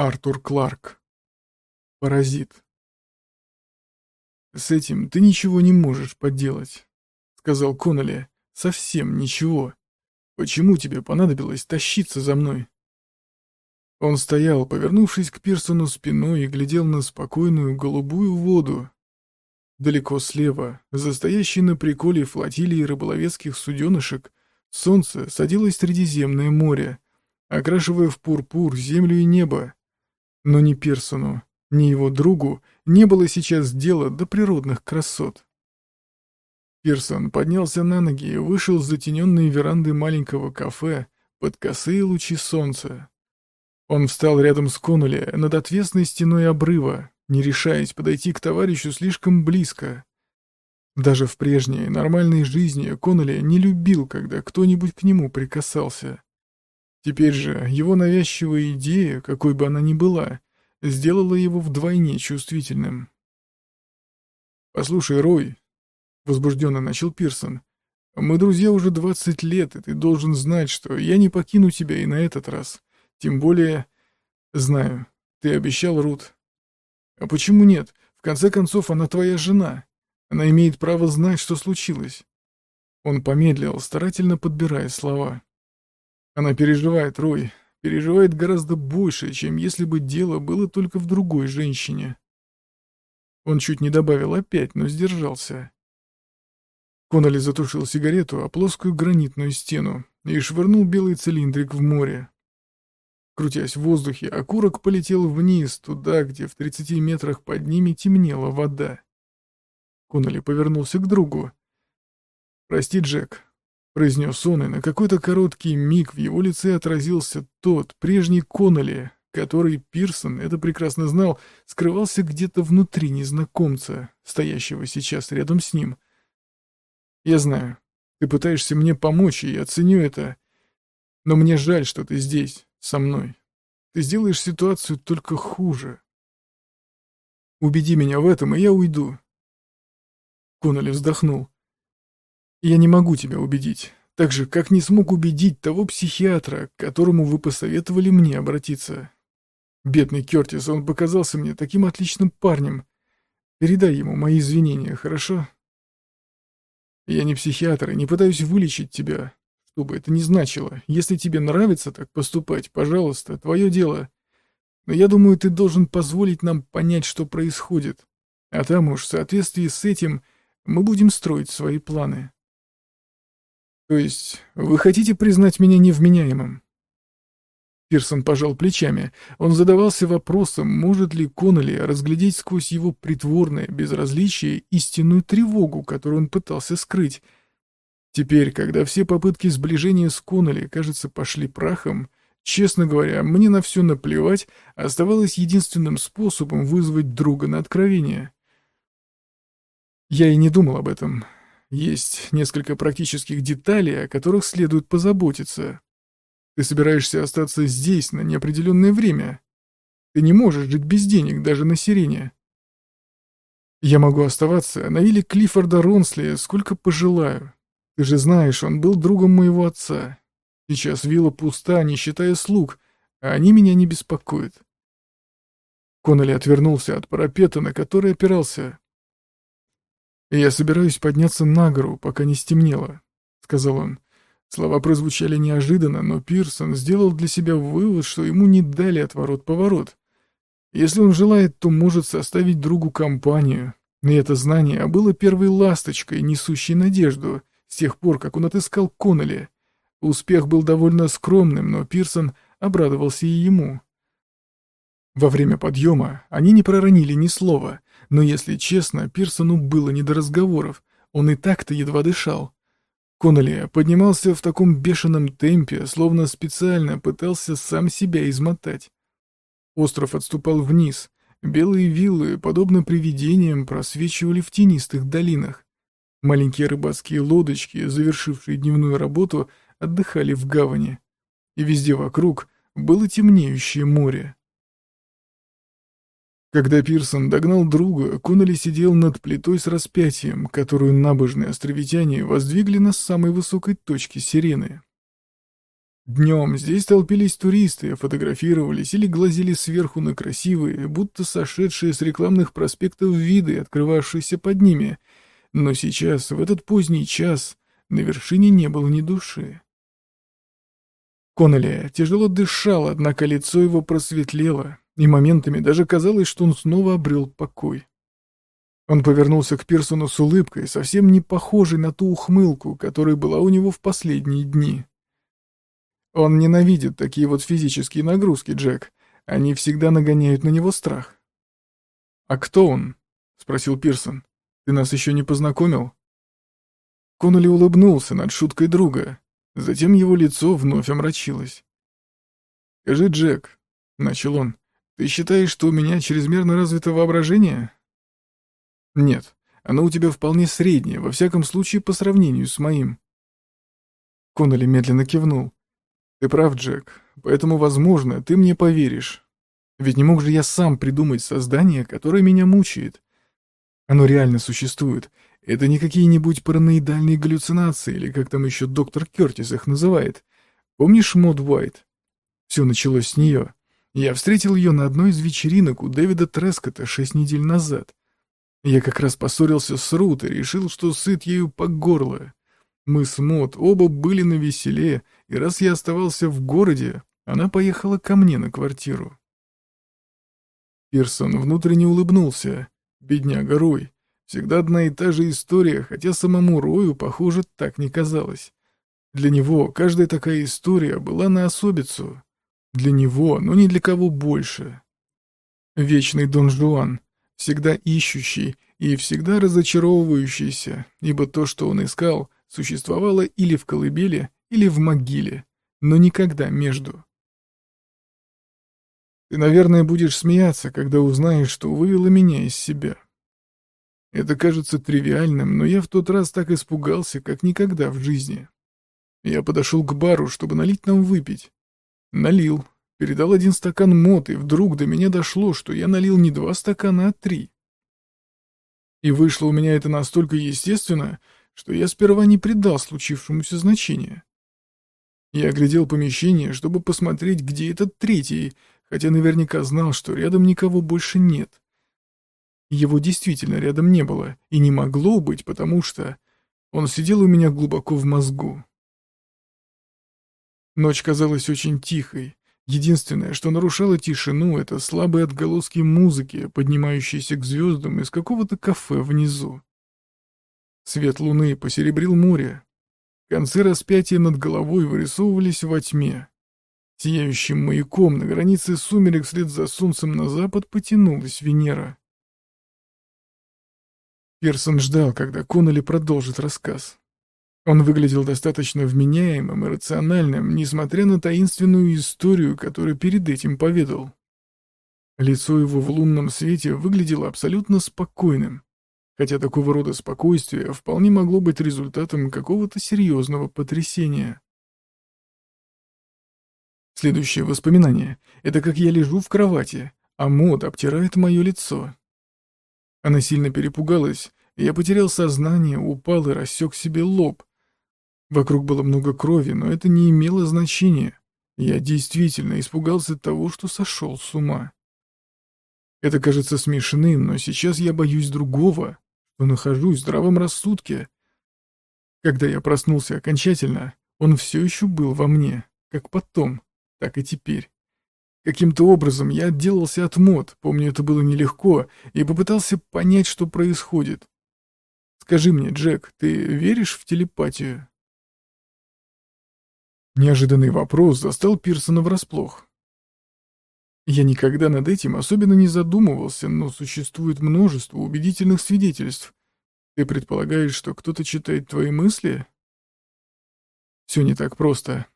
Артур Кларк. Паразит. «С этим ты ничего не можешь поделать», — сказал Коннелли. «Совсем ничего. Почему тебе понадобилось тащиться за мной?» Он стоял, повернувшись к Пирсону спиной и глядел на спокойную голубую воду. Далеко слева, за стоящей на приколе флотилии рыболовецких суденышек, солнце садилось в Средиземное море, окрашивая в пурпур землю и небо. Но ни Пирсону, ни его другу не было сейчас дела до природных красот. Пирсон поднялся на ноги и вышел с затененной веранды маленького кафе под косые лучи солнца. Он встал рядом с Коннули над отвесной стеной обрыва, не решаясь подойти к товарищу слишком близко. Даже в прежней нормальной жизни Коннули не любил, когда кто-нибудь к нему прикасался. Теперь же его навязчивая идея, какой бы она ни была, сделала его вдвойне чувствительным. «Послушай, Рой», — возбужденно начал Пирсон, — «мы друзья уже двадцать лет, и ты должен знать, что я не покину тебя и на этот раз. Тем более, знаю, ты обещал Рут. А почему нет? В конце концов, она твоя жена. Она имеет право знать, что случилось». Он помедлил, старательно подбирая слова. Она переживает, Рой, переживает гораздо больше, чем если бы дело было только в другой женщине. Он чуть не добавил опять, но сдержался. Конноли затушил сигарету о плоскую гранитную стену и швырнул белый цилиндрик в море. Крутясь в воздухе, окурок полетел вниз, туда, где в 30 метрах под ними темнела вода. Конноли повернулся к другу. «Прости, Джек, произнес он, и на какой-то короткий миг в его лице отразился тот, прежний Коннелли, который, Пирсон, это прекрасно знал, скрывался где-то внутри незнакомца, стоящего сейчас рядом с ним. «Я знаю, ты пытаешься мне помочь, и я ценю это, но мне жаль, что ты здесь, со мной. Ты сделаешь ситуацию только хуже. Убеди меня в этом, и я уйду». Коннелли вздохнул. Я не могу тебя убедить, так же, как не смог убедить того психиатра, к которому вы посоветовали мне обратиться. Бедный Кертис, он показался мне таким отличным парнем. Передай ему мои извинения, хорошо? Я не психиатр и не пытаюсь вылечить тебя, что бы это ни значило. Если тебе нравится так поступать, пожалуйста, твое дело. Но я думаю, ты должен позволить нам понять, что происходит. А там уж в соответствии с этим мы будем строить свои планы. То есть вы хотите признать меня невменяемым? Пирсон пожал плечами. Он задавался вопросом, может ли Коннелли разглядеть сквозь его притворное безразличие истинную тревогу, которую он пытался скрыть. Теперь, когда все попытки сближения с Коннелли, кажется, пошли прахом, честно говоря, мне на все наплевать, оставалось единственным способом вызвать друга на откровение. Я и не думал об этом. Есть несколько практических деталей, о которых следует позаботиться. Ты собираешься остаться здесь на неопределенное время. Ты не можешь жить без денег даже на сирене. Я могу оставаться на вилле Клиффорда Ронсли сколько пожелаю. Ты же знаешь, он был другом моего отца. Сейчас вилла пуста, не считая слуг, а они меня не беспокоят. Коннелли отвернулся от парапета, на который опирался. «Я собираюсь подняться на гору, пока не стемнело», — сказал он. Слова прозвучали неожиданно, но Пирсон сделал для себя вывод, что ему не дали отворот-поворот. Если он желает, то может составить другу компанию. И это знание было первой ласточкой, несущей надежду, с тех пор, как он отыскал Коннелли. Успех был довольно скромным, но Пирсон обрадовался и ему. Во время подъема они не проронили ни слова, но, если честно, Пирсону было не до разговоров, он и так-то едва дышал. Коннелли поднимался в таком бешеном темпе, словно специально пытался сам себя измотать. Остров отступал вниз, белые виллы, подобно привидениям, просвечивали в тенистых долинах. Маленькие рыбацкие лодочки, завершившие дневную работу, отдыхали в гавани. И везде вокруг было темнеющее море. Когда Пирсон догнал друга, Коннелли сидел над плитой с распятием, которую набожные островитяне воздвигли на самой высокой точке сирены. Днем здесь толпились туристы, фотографировались или глазели сверху на красивые, будто сошедшие с рекламных проспектов виды, открывавшиеся под ними. Но сейчас, в этот поздний час, на вершине не было ни души. Коннелли тяжело дышал, однако лицо его просветлело, и моментами даже казалось, что он снова обрел покой. Он повернулся к Пирсону с улыбкой, совсем не похожей на ту ухмылку, которая была у него в последние дни. Он ненавидит такие вот физические нагрузки, Джек. Они всегда нагоняют на него страх. «А кто он?» — спросил Пирсон. «Ты нас еще не познакомил?» Коннелли улыбнулся над шуткой друга. Затем его лицо вновь омрачилось. «Скажи, Джек», — начал он, — «ты считаешь, что у меня чрезмерно развито воображение?» «Нет, оно у тебя вполне среднее, во всяком случае по сравнению с моим». Коннелли медленно кивнул. Ты прав, Джек, поэтому, возможно, ты мне поверишь. Ведь не мог же я сам придумать создание, которое меня мучает. Оно реально существует. Это не какие-нибудь параноидальные галлюцинации, или как там еще доктор Кертис их называет. Помнишь Мод Уайт? Все началось с нее. Я встретил ее на одной из вечеринок у Дэвида Трескота шесть недель назад. Я как раз поссорился с Рут и решил, что сыт ею по горло. Мы с Мод оба были на веселе, и раз я оставался в городе, она поехала ко мне на квартиру. Пирсон внутренне улыбнулся. Бедняга Рой. Всегда одна и та же история, хотя самому Рою, похоже, так не казалось. Для него каждая такая история была на особицу. Для него, но не для кого больше. Вечный Дон Жуан, всегда ищущий и всегда разочаровывающийся, ибо то, что он искал, существовало или в колыбели, или в могиле, но никогда между. Ты, наверное, будешь смеяться, когда узнаешь, что вывело меня из себя. Это кажется тривиальным, но я в тот раз так испугался, как никогда в жизни. Я подошел к бару, чтобы налить нам выпить. Налил, передал один стакан мод, и вдруг до меня дошло, что я налил не два стакана, а три. И вышло у меня это настолько естественно, что я сперва не придал случившемуся значения. Я оглядел помещение, чтобы посмотреть, где этот третий, хотя наверняка знал, что рядом никого больше нет. Его действительно рядом не было, и не могло быть, потому что он сидел у меня глубоко в мозгу. Ночь казалась очень тихой. Единственное, что нарушало тишину, это слабые отголоски музыки, поднимающиеся к звездам из какого-то кафе внизу. Свет луны посеребрил море, Концы распятия над головой вырисовывались во тьме. Сияющим маяком на границе сумерек вслед за солнцем на запад потянулась Венера. Персон ждал, когда Коннелли продолжит рассказ. Он выглядел достаточно вменяемым и рациональным, несмотря на таинственную историю, которую перед этим поведал. Лицо его в лунном свете выглядело абсолютно спокойным хотя такого рода спокойствие вполне могло быть результатом какого-то серьезного потрясения. Следующее воспоминание — это как я лежу в кровати, а Мод обтирает мое лицо. Она сильно перепугалась, я потерял сознание, упал и рассек себе лоб. Вокруг было много крови, но это не имело значения. Я действительно испугался того, что сошел с ума. Это кажется смешным, но сейчас я боюсь другого что нахожусь в здравом рассудке. Когда я проснулся окончательно, он все еще был во мне, как потом, так и теперь. Каким-то образом я отделался от мод, помню, это было нелегко, и попытался понять, что происходит. Скажи мне, Джек, ты веришь в телепатию? Неожиданный вопрос застал Пирсона врасплох. Я никогда над этим особенно не задумывался, но существует множество убедительных свидетельств. Ты предполагаешь, что кто-то читает твои мысли? Все не так просто.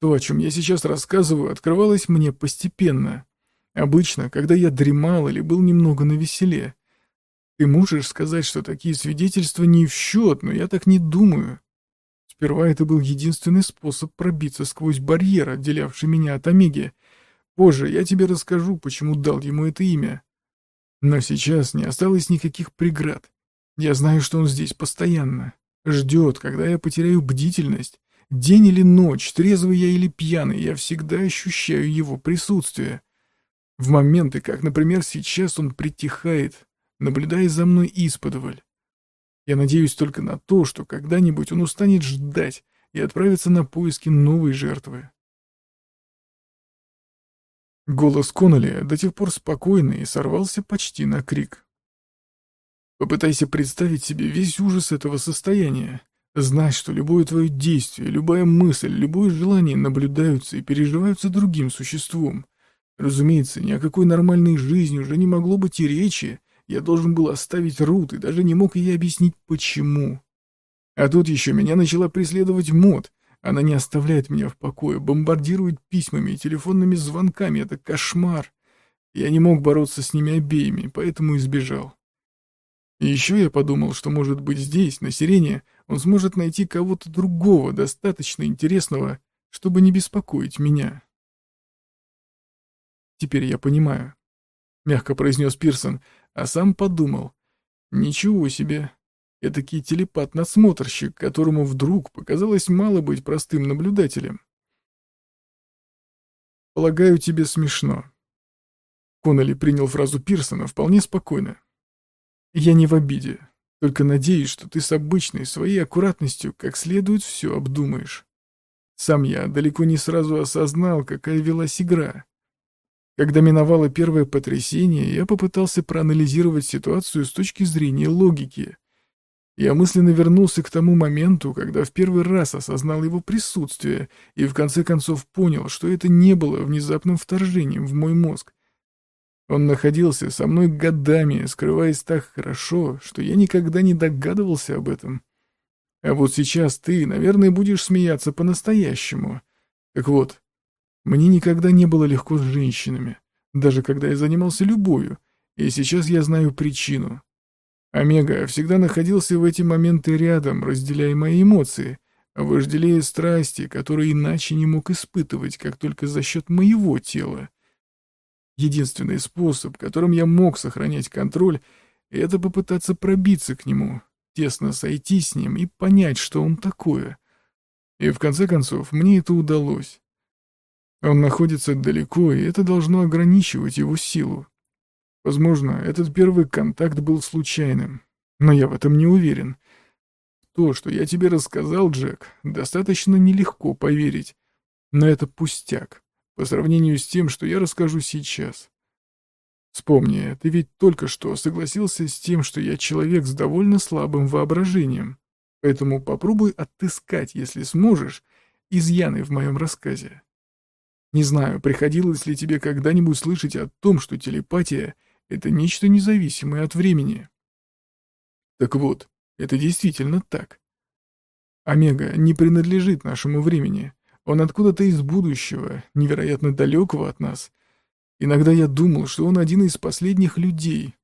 То, о чем я сейчас рассказываю, открывалось мне постепенно. Обычно, когда я дремал или был немного навеселе. Ты можешь сказать, что такие свидетельства не в счет, но я так не думаю. Сперва это был единственный способ пробиться сквозь барьер, отделявший меня от Омеги, Позже я тебе расскажу, почему дал ему это имя. Но сейчас не осталось никаких преград. Я знаю, что он здесь постоянно. Ждет, когда я потеряю бдительность. День или ночь, трезвый я или пьяный, я всегда ощущаю его присутствие. В моменты, как, например, сейчас он притихает, наблюдая за мной исподволь. Я надеюсь только на то, что когда-нибудь он устанет ждать и отправится на поиски новой жертвы. Голос Коннелли до тех пор спокойный и сорвался почти на крик. Попытайся представить себе весь ужас этого состояния. Знать, что любое твое действие, любая мысль, любое желание наблюдаются и переживаются другим существом. Разумеется, ни о какой нормальной жизни уже не могло быть и речи. Я должен был оставить Рут и даже не мог ей объяснить, почему. А тут еще меня начала преследовать Мод. Она не оставляет меня в покое, бомбардирует письмами и телефонными звонками. Это кошмар. Я не мог бороться с ними обеими, поэтому избежал. И еще я подумал, что, может быть, здесь, на Сирене, он сможет найти кого-то другого, достаточно интересного, чтобы не беспокоить меня. Теперь я понимаю, — мягко произнес Пирсон, а сам подумал. Ничего себе. Этакий телепат-надсмотрщик, которому вдруг показалось мало быть простым наблюдателем. Полагаю, тебе смешно. Коннелли принял фразу Пирсона вполне спокойно. Я не в обиде, только надеюсь, что ты с обычной своей аккуратностью как следует все обдумаешь. Сам я далеко не сразу осознал, какая велась игра. Когда миновало первое потрясение, я попытался проанализировать ситуацию с точки зрения логики. Я мысленно вернулся к тому моменту, когда в первый раз осознал его присутствие и в конце концов понял, что это не было внезапным вторжением в мой мозг, он находился со мной годами, скрываясь так хорошо, что я никогда не догадывался об этом. А вот сейчас ты, наверное, будешь смеяться по-настоящему. Так вот, мне никогда не было легко с женщинами, даже когда я занимался любовью, и сейчас я знаю причину. Омега всегда находился в эти моменты рядом, разделяя мои эмоции, вожделея страсти, которые иначе не мог испытывать, как только за счет моего тела. Единственный способ, которым я мог сохранять контроль, это попытаться пробиться к нему, тесно сойти с ним и понять, что он такое. И в конце концов, мне это удалось. Он находится далеко, и это должно ограничивать его силу. Возможно, этот первый контакт был случайным, но я в этом не уверен. То, что я тебе рассказал, Джек, достаточно нелегко поверить, но это пустяк по сравнению с тем, что я расскажу сейчас. Вспомни, ты ведь только что согласился с тем, что я человек с довольно слабым воображением, поэтому попробуй отыскать, если сможешь, изъяны в моем рассказе. Не знаю, приходилось ли тебе когда-нибудь слышать о том, что телепатия — это нечто независимое от времени. Так вот, это действительно так. Омега не принадлежит нашему времени, он откуда-то из будущего, невероятно далекого от нас. Иногда я думал, что он один из последних людей.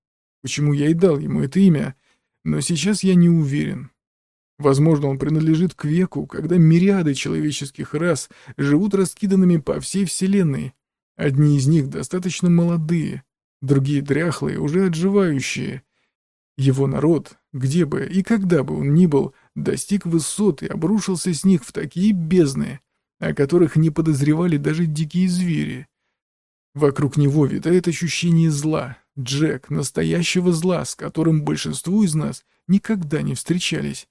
Почему я и дал ему это имя, но сейчас я не уверен. Возможно, он принадлежит к веку, когда мириады человеческих рас живут раскиданными по всей Вселенной. Одни из них достаточно молодые, другие дряхлые, уже отживающие. Его народ, где бы и когда бы он ни был, достиг высот и обрушился с них в такие бездны, о которых не подозревали даже дикие звери. Вокруг него витает ощущение зла, Джек, настоящего зла, с которым большинству из нас никогда не встречались.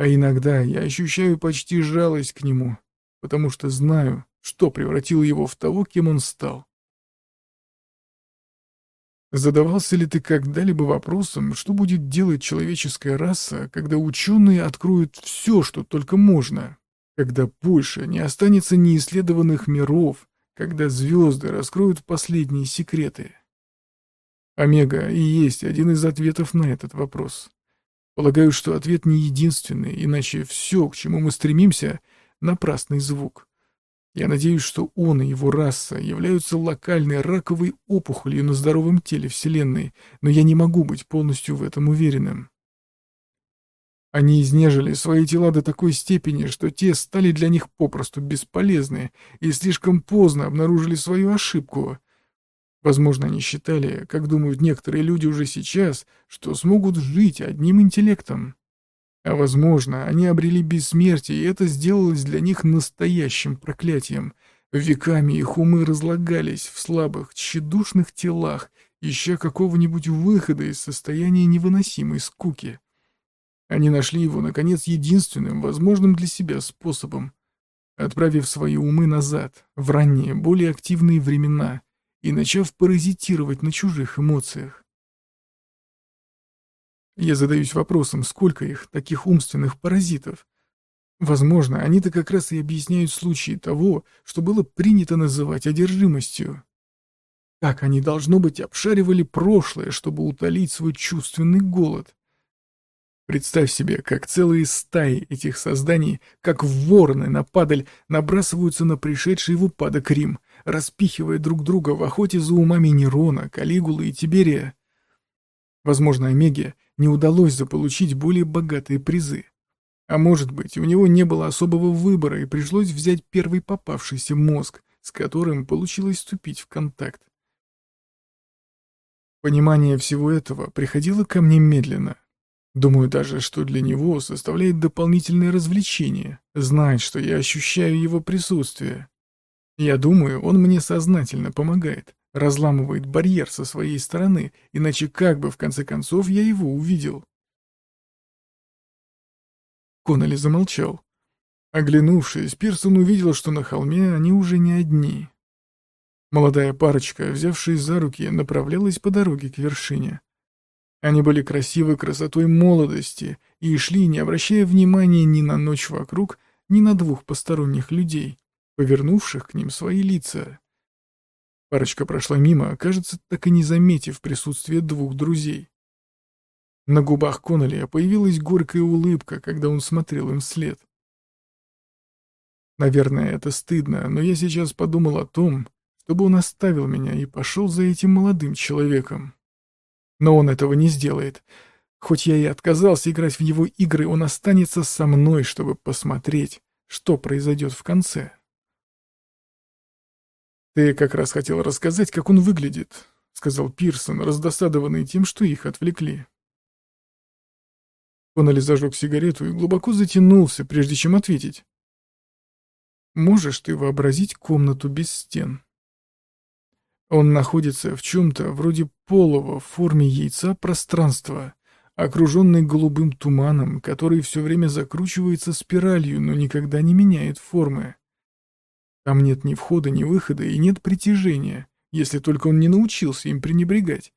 А иногда я ощущаю почти жалость к нему, потому что знаю, что превратило его в того, кем он стал. Задавался ли ты когда-либо вопросом, что будет делать человеческая раса, когда ученые откроют все, что только можно, когда больше не останется неисследованных миров, когда звезды раскроют последние секреты. Омега и есть один из ответов на этот вопрос. Полагаю, что ответ не единственный, иначе все, к чему мы стремимся, — напрасный звук. Я надеюсь, что он и его раса являются локальной раковой опухолью на здоровом теле Вселенной, но я не могу быть полностью в этом уверенным. Они изнежили свои тела до такой степени, что те стали для них попросту бесполезны и слишком поздно обнаружили свою ошибку. Возможно, они считали, как думают некоторые люди уже сейчас, что смогут жить одним интеллектом. А возможно, они обрели бессмертие, и это сделалось для них настоящим проклятием. Веками их умы разлагались в слабых, тщедушных телах, ища какого-нибудь выхода из состояния невыносимой скуки. Они нашли его, наконец, единственным, возможным для себя способом, отправив свои умы назад, в ранние, более активные времена, и начав паразитировать на чужих эмоциях. Я задаюсь вопросом, сколько их, таких умственных паразитов? Возможно, они-то как раз и объясняют случаи того, что было принято называть одержимостью. Как они, должно быть, обшаривали прошлое, чтобы утолить свой чувственный голод. Представь себе, как целые стаи этих созданий, как вороны на падаль, набрасываются на пришедший в упадок Рим, распихивая друг друга в охоте за умами Нерона, Калигулы и Тиберия. Возможно, Омеге не удалось заполучить более богатые призы. А может быть, у него не было особого выбора и пришлось взять первый попавшийся мозг, с которым получилось вступить в контакт. Понимание всего этого приходило ко мне медленно. Думаю даже, что для него составляет дополнительное развлечение, знать, что я ощущаю его присутствие. Я думаю, он мне сознательно помогает, разламывает барьер со своей стороны, иначе как бы в конце концов я его увидел? Коннелли замолчал. Оглянувшись, Пирсон увидел, что на холме они уже не одни. Молодая парочка, взявшись за руки, направлялась по дороге к вершине. Они были красивы красотой молодости и шли, не обращая внимания ни на ночь вокруг, ни на двух посторонних людей, повернувших к ним свои лица. Парочка прошла мимо, кажется, так и не заметив присутствие двух друзей. На губах Коннелли появилась горькая улыбка, когда он смотрел им вслед. Наверное, это стыдно, но я сейчас подумал о том, чтобы он оставил меня и пошел за этим молодым человеком. Но он этого не сделает. Хоть я и отказался играть в его игры, он останется со мной, чтобы посмотреть, что произойдет в конце. «Ты как раз хотел рассказать, как он выглядит», — сказал Пирсон, раздосадованный тем, что их отвлекли. Коннелли зажег сигарету и глубоко затянулся, прежде чем ответить. «Можешь ты вообразить комнату без стен?» Он находится в чем-то вроде полого в форме яйца пространства, окруженный голубым туманом, который все время закручивается спиралью, но никогда не меняет формы. Там нет ни входа, ни выхода и нет притяжения, если только он не научился им пренебрегать.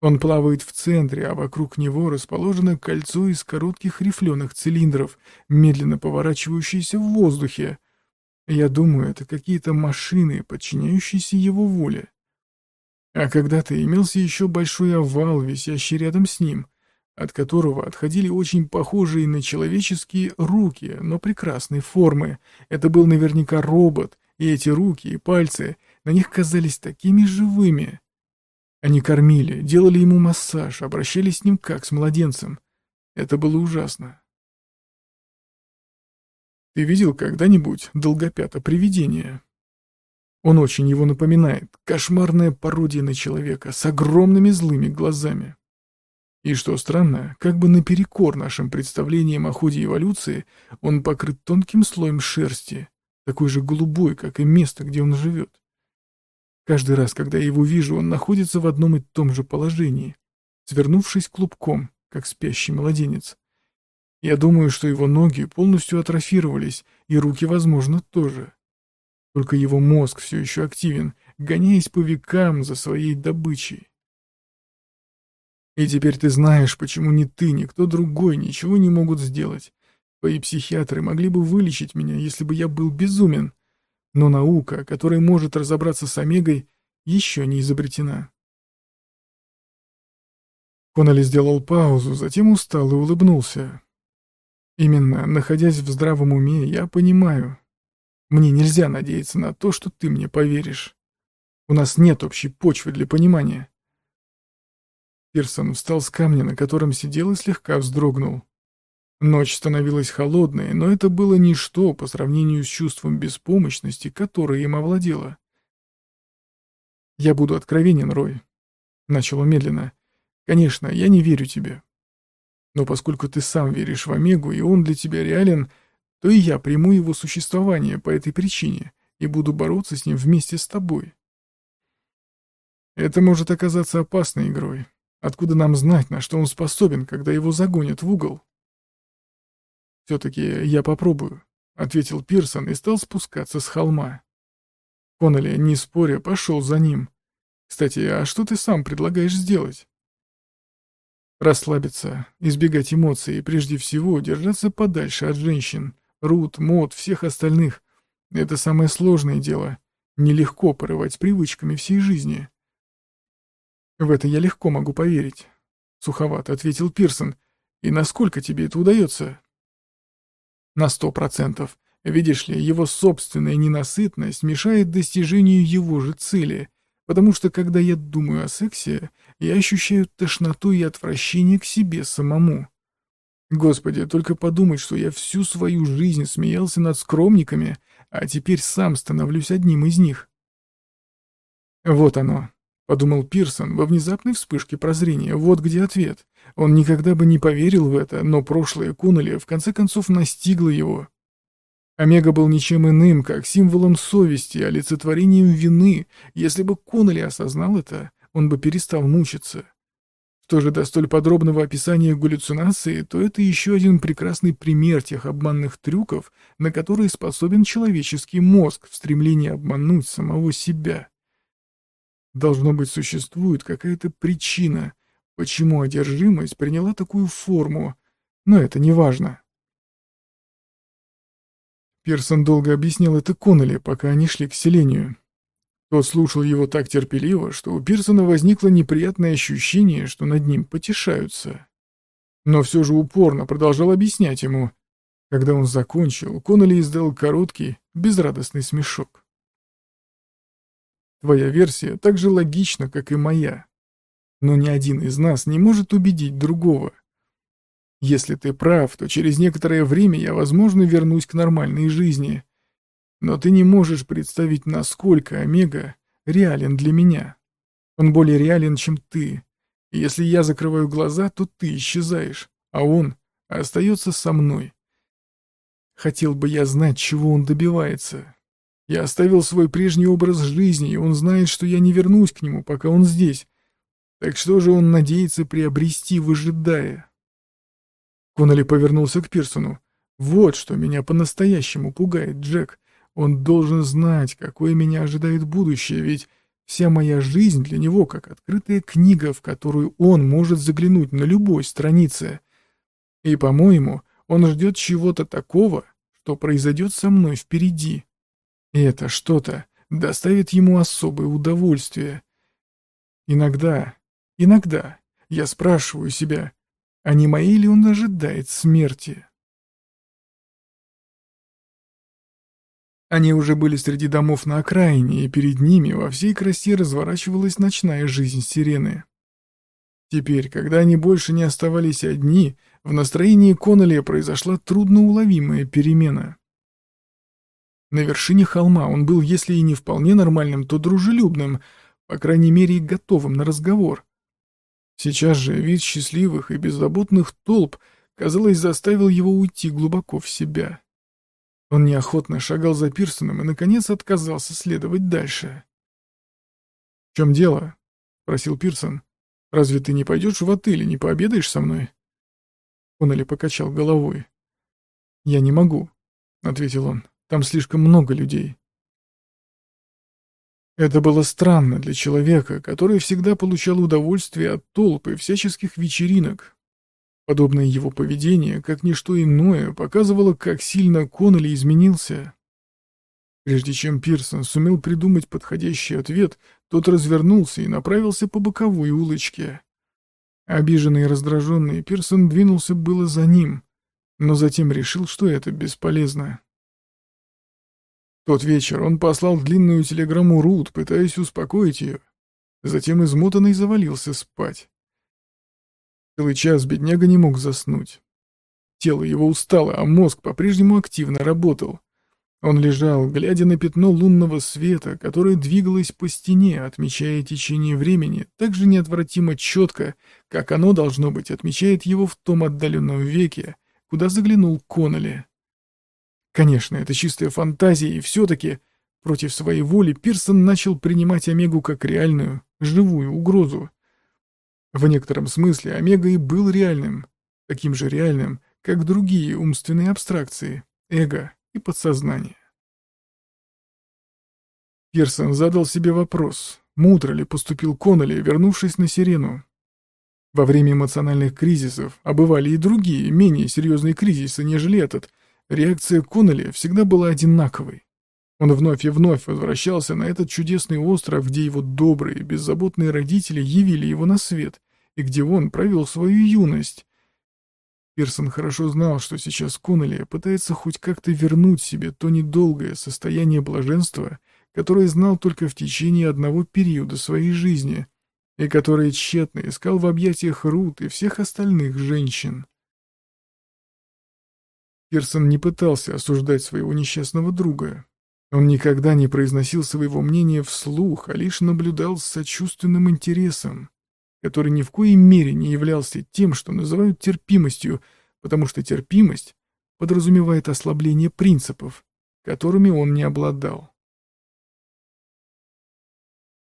Он плавает в центре, а вокруг него расположено кольцо из коротких рифленых цилиндров, медленно поворачивающиеся в воздухе. Я думаю, это какие-то машины, подчиняющиеся его воле. А когда-то имелся еще большой овал, висящий рядом с ним, от которого отходили очень похожие на человеческие руки, но прекрасной формы. Это был наверняка робот, и эти руки и пальцы на них казались такими живыми. Они кормили, делали ему массаж, обращались с ним как с младенцем. Это было ужасно. Ты видел когда-нибудь долгопято привидение? Он очень его напоминает. Кошмарная пародия на человека с огромными злыми глазами. И что странно, как бы наперекор нашим представлениям о ходе эволюции, он покрыт тонким слоем шерсти, такой же голубой, как и место, где он живет. Каждый раз, когда я его вижу, он находится в одном и том же положении, свернувшись клубком, как спящий младенец. Я думаю, что его ноги полностью атрофировались, и руки, возможно, тоже. Только его мозг все еще активен, гоняясь по векам за своей добычей. И теперь ты знаешь, почему ни ты, ни кто другой ничего не могут сделать. Твои психиатры могли бы вылечить меня, если бы я был безумен. Но наука, которая может разобраться с Омегой, еще не изобретена. Коннелли сделал паузу, затем устал и улыбнулся. Именно, находясь в здравом уме, я понимаю. Мне нельзя надеяться на то, что ты мне поверишь. У нас нет общей почвы для понимания. Пирсон встал с камня, на котором сидел и слегка вздрогнул. Ночь становилась холодной, но это было ничто по сравнению с чувством беспомощности, которое им овладело. «Я буду откровенен, Рой», — начал медленно. «Конечно, я не верю тебе. Но поскольку ты сам веришь в Омегу, и он для тебя реален, то и я приму его существование по этой причине и буду бороться с ним вместе с тобой. Это может оказаться опасной игрой. Откуда нам знать, на что он способен, когда его загонят в угол? «Все-таки я попробую», — ответил Пирсон и стал спускаться с холма. Коннелли, не споря, пошел за ним. «Кстати, а что ты сам предлагаешь сделать?» Расслабиться, избегать эмоций и прежде всего держаться подальше от женщин, Рут, Мод, всех остальных. Это самое сложное дело. Нелегко порывать привычками всей жизни. В это я легко могу поверить. Суховато ответил Пирсон. И насколько тебе это удается? На сто процентов. Видишь ли, его собственная ненасытность мешает достижению его же цели, потому что когда я думаю о сексе, я ощущаю тошноту и отвращение к себе самому. Господи, только подумать, что я всю свою жизнь смеялся над скромниками, а теперь сам становлюсь одним из них. Вот оно, — подумал Пирсон во внезапной вспышке прозрения. Вот где ответ. Он никогда бы не поверил в это, но прошлое Куннелли в конце концов настигло его. Омега был ничем иным, как символом совести, олицетворением вины. Если бы Коннелли осознал это, он бы перестал мучиться. Что же до столь подробного описания галлюцинации, то это еще один прекрасный пример тех обманных трюков, на которые способен человеческий мозг в стремлении обмануть самого себя. Должно быть, существует какая-то причина, почему одержимость приняла такую форму, но это не важно. Персон долго объяснял это Коннелли, пока они шли к селению. Тот слушал его так терпеливо, что у Пирсона возникло неприятное ощущение, что над ним потешаются. Но все же упорно продолжал объяснять ему. Когда он закончил, Коннелли издал короткий, безрадостный смешок. Твоя версия так же логична, как и моя. Но ни один из нас не может убедить другого. Если ты прав, то через некоторое время я, возможно, вернусь к нормальной жизни, но ты не можешь представить, насколько Омега реален для меня. Он более реален, чем ты. И если я закрываю глаза, то ты исчезаешь, а он остается со мной. Хотел бы я знать, чего он добивается. Я оставил свой прежний образ жизни, и он знает, что я не вернусь к нему, пока он здесь. Так что же он надеется приобрести, выжидая? Коннелли повернулся к Пирсону. «Вот что меня по-настоящему пугает, Джек. Он должен знать, какое меня ожидает будущее, ведь вся моя жизнь для него как открытая книга, в которую он может заглянуть на любой странице. И, по-моему, он ждет чего-то такого, что произойдет со мной впереди. И это что-то доставит ему особое удовольствие. Иногда, иногда я спрашиваю себя, а не моей ли он ожидает смерти? Они уже были среди домов на окраине, и перед ними во всей красе разворачивалась ночная жизнь сирены. Теперь, когда они больше не оставались одни, в настроении Коннелли произошла трудноуловимая перемена. На вершине холма он был, если и не вполне нормальным, то дружелюбным, по крайней мере, и готовым на разговор. Сейчас же вид счастливых и беззаботных толп, казалось, заставил его уйти глубоко в себя. Он неохотно шагал за Пирсоном и, наконец, отказался следовать дальше. «В чем дело?» — спросил Пирсон. «Разве ты не пойдешь в отель и не пообедаешь со мной?» Коннелли покачал головой. «Я не могу», — ответил он. «Там слишком много людей». Это было странно для человека, который всегда получал удовольствие от толп и всяческих вечеринок, Подобное его поведение, как ничто иное, показывало, как сильно Коннелли изменился. Прежде чем Пирсон сумел придумать подходящий ответ, тот развернулся и направился по боковой улочке. Обиженный и раздраженный, Пирсон двинулся было за ним, но затем решил, что это бесполезно. Тот вечер он послал длинную телеграмму Рут, пытаясь успокоить ее. Затем измотанный завалился спать. Целый час бедняга не мог заснуть. Тело его устало, а мозг по-прежнему активно работал. Он лежал, глядя на пятно лунного света, которое двигалось по стене, отмечая течение времени, так же неотвратимо четко, как оно, должно быть, отмечает его в том отдаленном веке, куда заглянул Коннелли. Конечно, это чистая фантазия, и все-таки, против своей воли, Пирсон начал принимать Омегу как реальную, живую угрозу. В некотором смысле Омега и был реальным, таким же реальным, как другие умственные абстракции, эго и подсознание. Пирсон задал себе вопрос, мудро ли поступил Коннелли, вернувшись на Сирену. Во время эмоциональных кризисов, а бывали и другие, менее серьезные кризисы, нежели этот, реакция Коннелли всегда была одинаковой. Он вновь и вновь возвращался на этот чудесный остров, где его добрые, беззаботные родители явили его на свет, и где он провел свою юность, Пирсон хорошо знал, что сейчас Коннелли пытается хоть как-то вернуть себе то недолгое состояние блаженства, которое знал только в течение одного периода своей жизни, и которое тщетно искал в объятиях Рут и всех остальных женщин. Пирсон не пытался осуждать своего несчастного друга. Он никогда не произносил своего мнения вслух, а лишь наблюдал с сочувственным интересом который ни в коей мере не являлся тем, что называют терпимостью, потому что терпимость подразумевает ослабление принципов, которыми он не обладал.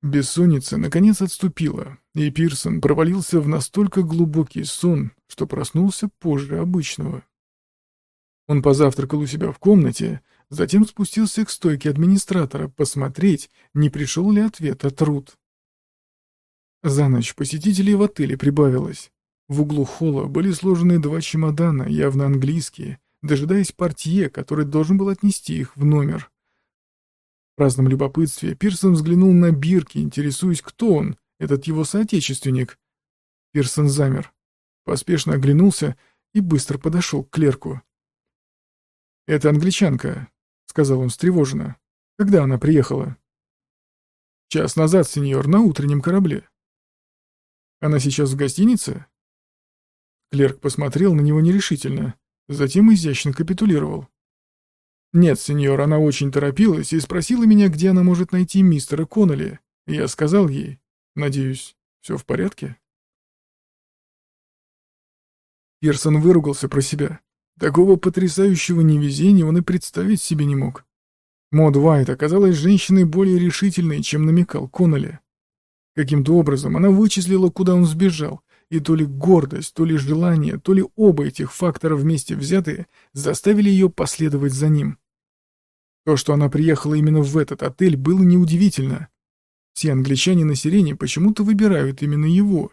Бессонница наконец отступила, и Пирсон провалился в настолько глубокий сон, что проснулся позже обычного. Он позавтракал у себя в комнате, затем спустился к стойке администратора посмотреть, не пришел ли ответ от Рут. За ночь посетителей в отеле прибавилось. В углу холла были сложены два чемодана, явно английские, дожидаясь портье, который должен был отнести их в номер. В праздном любопытстве Пирсон взглянул на бирки, интересуясь, кто он, этот его соотечественник. Пирсон замер, поспешно оглянулся и быстро подошел к клерку. «Это англичанка», — сказал он встревоженно. «Когда она приехала?» «Час назад, сеньор, на утреннем корабле». Она сейчас в гостинице?» Клерк посмотрел на него нерешительно, затем изящно капитулировал. «Нет, сеньор, она очень торопилась и спросила меня, где она может найти мистера Коннелли. Я сказал ей, надеюсь, все в порядке?» Пирсон выругался про себя. Такого потрясающего невезения он и представить себе не мог. Мод Уайт оказалась женщиной более решительной, чем намекал Коннелли. Каким-то образом она вычислила, куда он сбежал, и то ли гордость, то ли желание, то ли оба этих фактора вместе взятые заставили ее последовать за ним. То, что она приехала именно в этот отель, было неудивительно. Все англичане на сирене почему-то выбирают именно его.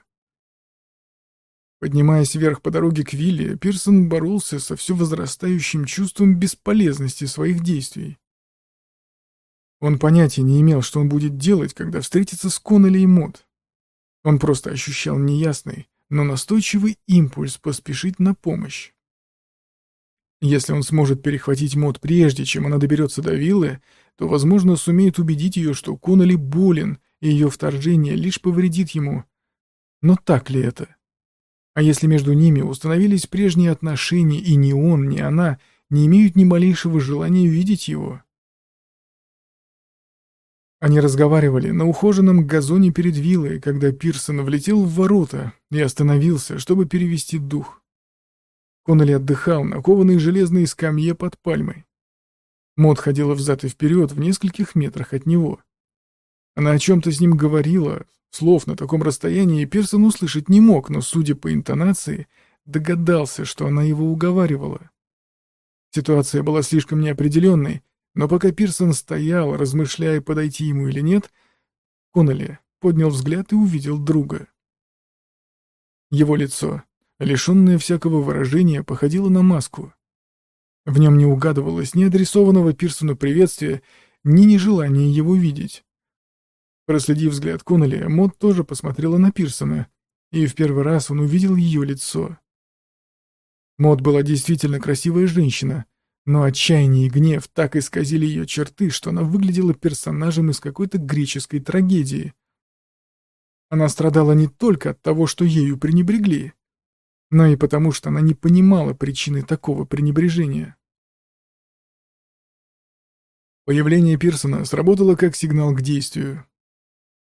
Поднимаясь вверх по дороге к вилле, Пирсон боролся со все возрастающим чувством бесполезности своих действий. Он понятия не имел, что он будет делать, когда встретится с Коннелли и Мод. Он просто ощущал неясный, но настойчивый импульс поспешить на помощь. Если он сможет перехватить Мод прежде, чем она доберется до виллы, то, возможно, сумеет убедить ее, что Коннелли болен, и ее вторжение лишь повредит ему. Но так ли это? А если между ними установились прежние отношения, и ни он, ни она не имеют ни малейшего желания видеть его? Они разговаривали на ухоженном газоне перед виллой, когда Пирсон влетел в ворота и остановился, чтобы перевести дух. Коннелли отдыхал на кованой железной скамье под пальмой. Мод ходила взад и вперед в нескольких метрах от него. Она о чем-то с ним говорила, слов на таком расстоянии Пирсон услышать не мог, но, судя по интонации, догадался, что она его уговаривала. Ситуация была слишком неопределенной, но пока Пирсон стоял, размышляя, подойти ему или нет, Коннелли поднял взгляд и увидел друга. Его лицо, лишенное всякого выражения, походило на маску. В нем не угадывалось ни адресованного Пирсону приветствия, ни нежелания его видеть. Проследив взгляд Коннелли, Мод тоже посмотрела на Пирсона, и в первый раз он увидел ее лицо. Мод была действительно красивая женщина, но отчаяние и гнев так исказили ее черты, что она выглядела персонажем из какой-то греческой трагедии. Она страдала не только от того, что ею пренебрегли, но и потому, что она не понимала причины такого пренебрежения. Появление Пирсона сработало как сигнал к действию.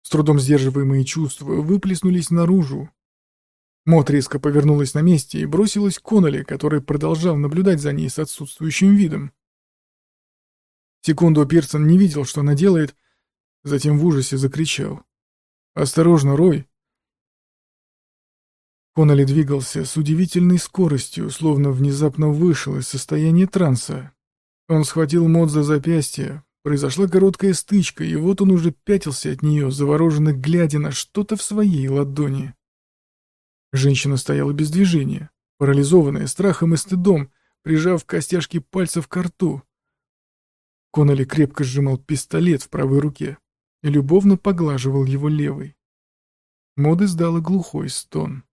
С трудом сдерживаемые чувства выплеснулись наружу. Мот резко повернулась на месте и бросилась к Коннелли, который продолжал наблюдать за ней с отсутствующим видом. Секунду Пирсон не видел, что она делает, затем в ужасе закричал. «Осторожно, Рой!» Коннелли двигался с удивительной скоростью, словно внезапно вышел из состояния транса. Он схватил Мод за запястье, произошла короткая стычка, и вот он уже пятился от нее, завороженно глядя на что-то в своей ладони. Женщина стояла без движения, парализованная страхом и стыдом, прижав костяшки пальцев к рту. Коннелли крепко сжимал пистолет в правой руке и любовно поглаживал его левой. Моды издала глухой стон.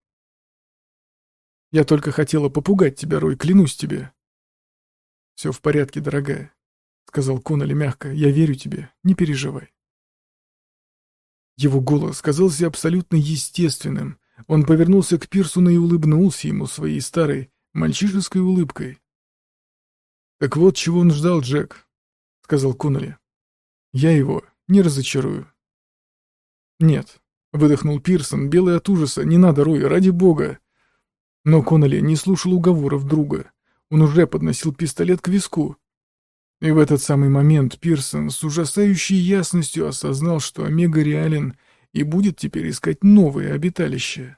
Я только хотела попугать тебя, Рой, клянусь тебе. Все в порядке, дорогая, сказал Коннелли мягко. Я верю тебе, не переживай. Его голос казался абсолютно естественным. Он повернулся к Пирсуну и улыбнулся ему своей старой, мальчишеской улыбкой. «Так вот, чего он ждал, Джек», — сказал Коннелли. «Я его не разочарую». «Нет», — выдохнул Пирсон, белый от ужаса, — «не надо, Рой, ради бога. Но Коннелли не слушал уговоров друга. Он уже подносил пистолет к виску. И в этот самый момент Пирсон с ужасающей ясностью осознал, что Омега реален и будет теперь искать новые обиталища.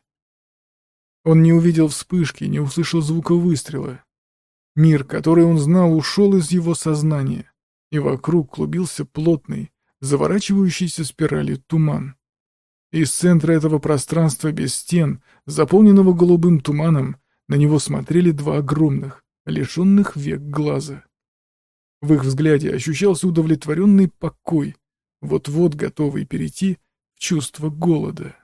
Он не увидел вспышки, не услышал звука выстрела. Мир, который он знал, ушел из его сознания, и вокруг клубился плотный, заворачивающийся спиралью туман. Из центра этого пространства без стен, заполненного голубым туманом, на него смотрели два огромных, лишенных век глаза. В их взгляде ощущался удовлетворенный покой, вот-вот готовый перейти в чувство голода.